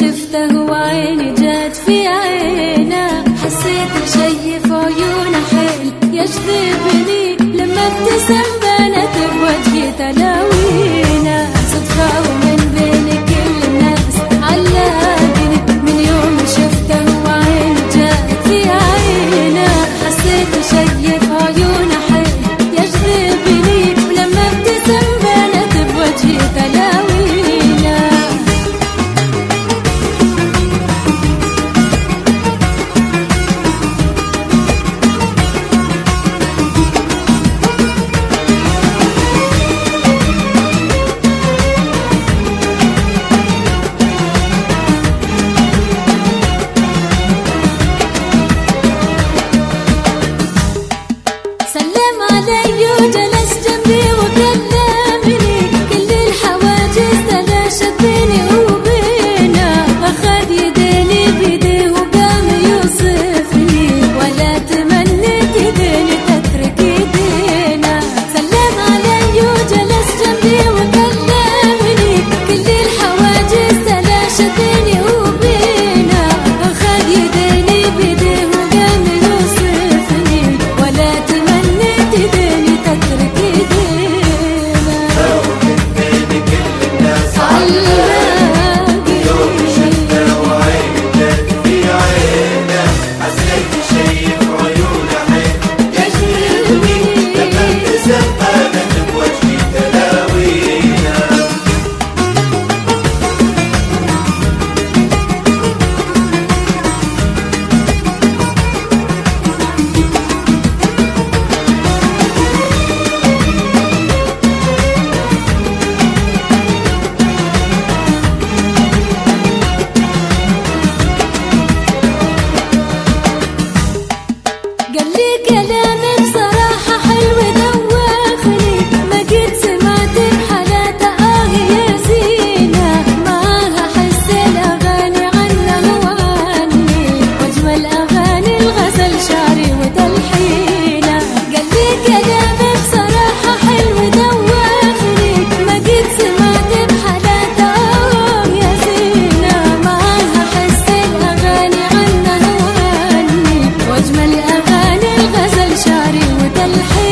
شفته وعيني جات في عينه. حسيت بشي في عيونه حيل يجذبني لما ابتسم. الحلم